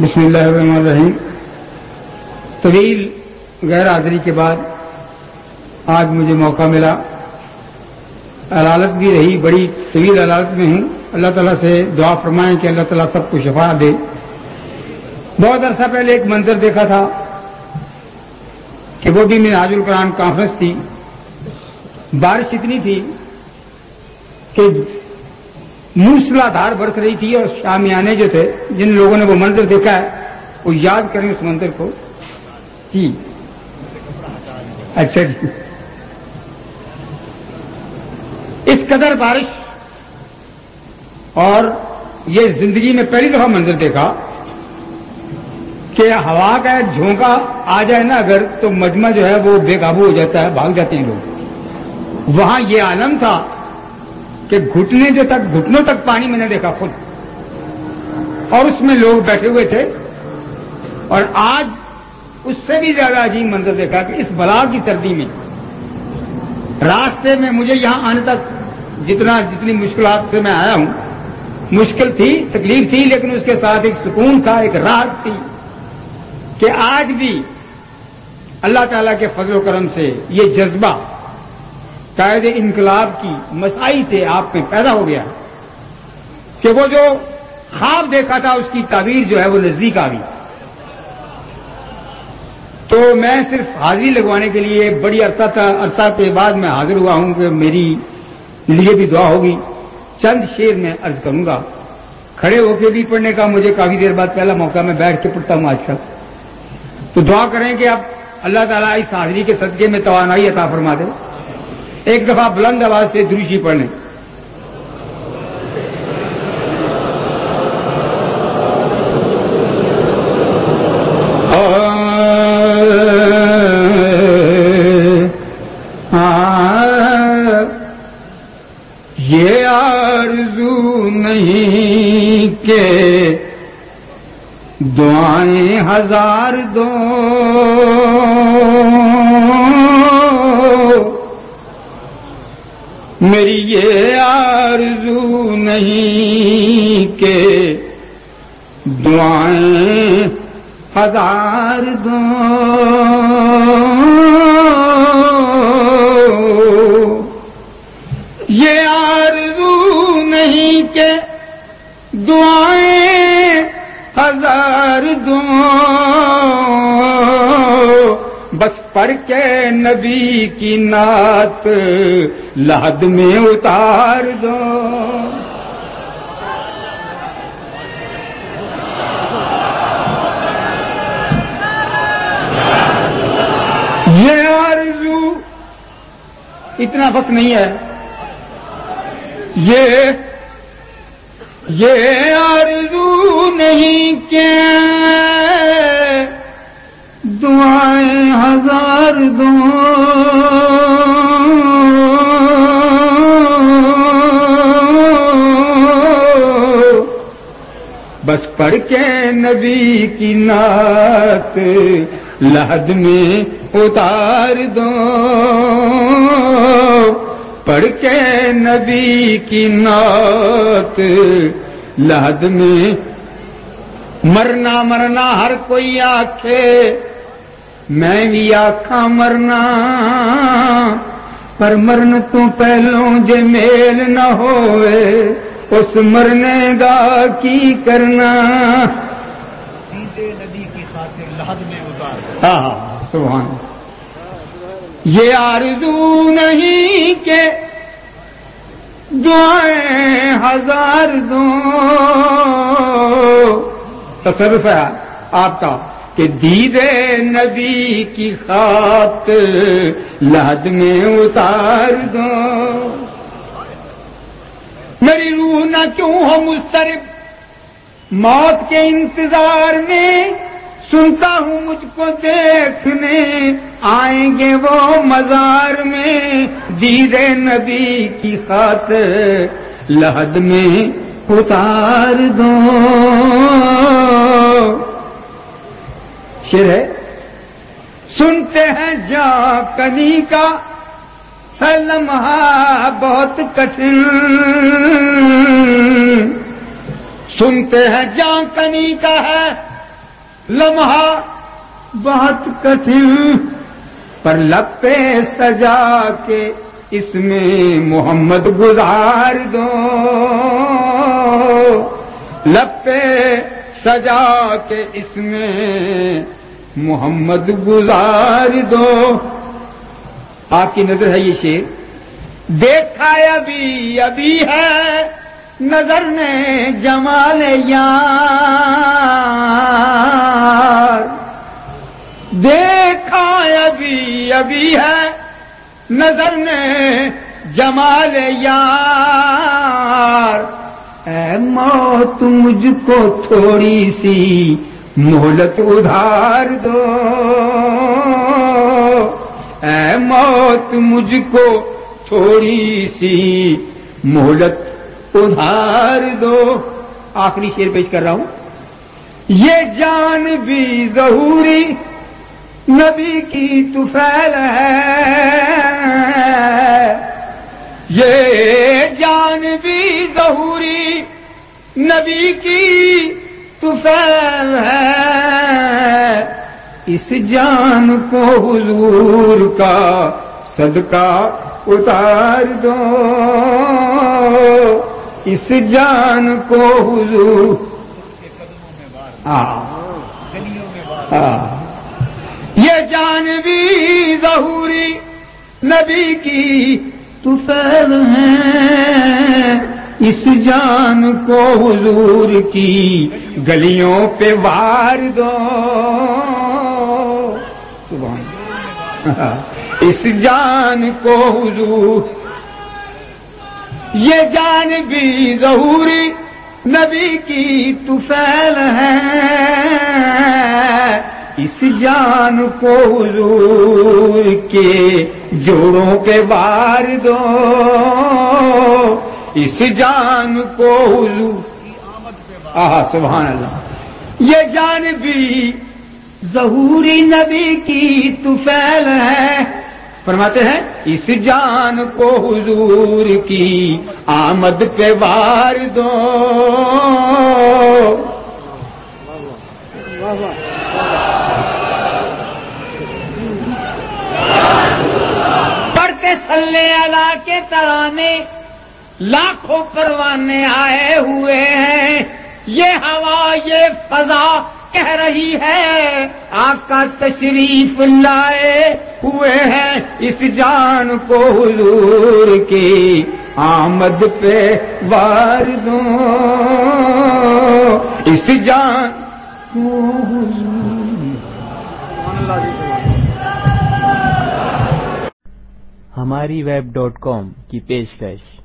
بسم اللہ الرحمن الرحیم۔ طویل غیر حاضری کے بعد آج مجھے موقع ملا۔ عدالت بھی رہی، بڑی طویل عدالت میں ہوں۔ اللہ تعالیٰ سے دعا فرمائیں کہ اللہ تعالیٰ سب کو شفا دے۔ بہت عرصہ پہلے ایک منظر دیکھا تھا کہ وہ بھی میں حاضر القرآن کانفرنس تھی۔ بارش اتنی تھی کہ موسلا دھار برس رہی تھی اور شامیانے جو تھے، جن لوگوں نے وہ منظر دیکھا ہے، وہ یاد کریں اس منظر کو۔ جی۔ اچھا جی۔ اس قدر بارش اور یہ زندگی میں پہلی دفعہ منظر دیکھا کہ ہوا کا جھونکا آ جائے نا اگر تو مجمع جو ہے وہ بے قابو ہو جاتا ہے، بھاگ جاتے ہیں لوگ۔ وہاں یہ عالم تھا کہ گھٹنے جو تک، گھٹنوں تک پانی میں نے دیکھا خود۔ اور اس میں لوگ بیٹھے ہوئے تھے۔ اور آج اس سے بھی زیادہ عجیب منظر دیکھا کہ اس بلا کی سردی میں، راستے میں مجھے یہاں آنے تک جتنا، جتنی مشکلات سے میں آیا ہوں، مشکل تھی، تکلیف تھی، لیکن اس کے ساتھ ایک سکون تھا، ایک راحت تھی کہ آج بھی اللہ تعالی کے فضل و کرم سے یہ جذبہ قائد انقلاب کی مسائی سے آپ میں پیدا ہو گیا کہ وہ جو خواب دیکھا تھا، اس کی تعبیر جو ہے وہ نزدیک آ گئی۔ تو میں صرف حاضری لگوانے کے لیے بڑی عرصہ عرصہ کے بعد میں حاضر ہوا ہوں کہ میری لیے بھی دعا ہوگی۔ چند شیر میں عرض کروں گا۔ کھڑے ہو کے بھی پڑھنے کا مجھے کافی دیر بعد پہلا موقع میں بیٹھ کے پڑھتا ہوں آج کل تو دعا کریں کہ اب اللہ تعالیٰ اس حاضری کے صدقے میں توانائی عطا فرما دے۔ ایک دفعہ بلند آواز سے دروشی پڑھ یہ آرزو نہیں کہ دعائیں ہزار دو میری یہ آرزو نہیں کہ دعائیں ہزار دو یہ آرزو نہیں کہ دعائیں ہزار دو پڑھ کے نبی کی نعت، لحد میں اتار دو۔ یہ آرزو اتنا وقت نہیں ہے۔ یہ یہ آرزو نہیں کہ دعائیں ہزار دو بس پڑھ کے نبی کی نعت لحد میں اتار دو پڑھ کے نبی کی نعت لحد میں مرنا مرنا ہر کوئی آخے میں بھی آخا مرنا پر مرن تو پہلوں جے میل نہ ہوئے اس مرنے دا کی کرنا نبی کی خاطر لحد میں اتار ہاں سبحان یہ آرزو نہیں کہ دعائیں ہزار دو تصرف ہے آپ کا کہ دید نبی کی خات لحد میں اتار دو۔ میری روح نہ کیوں ہو مسترب موت کے انتظار میں سنتا ہوں مجھ کو دیکھنے آئیں گے وہ مزار میں دید نبی کی خاطر لحد میں اتار دو۔ شر ہے؟ سنتے ہیں جا کنی کا ہے لمحہ بہت کٹن سنتے ہیں جا کنی کا ہے، لمحہ بہت کٹھن۔ پر لپے سجا کے اس میں محمد گزار دو۔ لپے سجا کے اس میں محمد گزار دو۔ آپ کی نظر ہے یہ شیر۔ دیکھا ابھی ابھی ہے۔ نظر میں جمال یار۔ دیکھا ابھی ابھی ہے۔ نظر میں جمال یار۔ اے موت مجھ کو تھوڑی سی مہلت ادھار دو۔ اے موت مجھ کو تھوڑی سی مہلت ادھار دو۔ آخری شیر پیش کر رہا ہوں۔ یہ جان بھی ضروری نبی کی توفیل ہے۔ یہ جان بھی ظہوری نبی کی توفیل ہے۔ اس جان کو حضور کا صدقہ اتار دو۔ اس جان کو حضور یہ جان بھی ظہوری نبی کی توفیل ہے۔ اس جان کو حضور کی گلیوں پہ وار دو۔ اس جان کو حضور۔ یہ جان بھی ظہوری نبی کی توفیل ہے۔ اس جان کو حضور کے جوڑوں کے بار دو۔ اس جان کو حضور آہا، سبحان اللہ۔ یہ جان بھی ظہوری نبی کی توفیل ہے۔ فرماتے ہیں، اس جان کو حضور کی آمد پہ بار دو پڑھتے سلے اللہ کے ترانے لاکھوں پروانے آئے ہوئے ہیں۔ یہ ہوا، یہ فضا کہہ رہی ہے۔ آقا تشریف لائے ہوئے ہیں اس جان کو حضور کی آمد پہ وار دو اس جان کو ہماری ویب ڈاٹ کام کی پیشکش۔